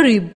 рыб.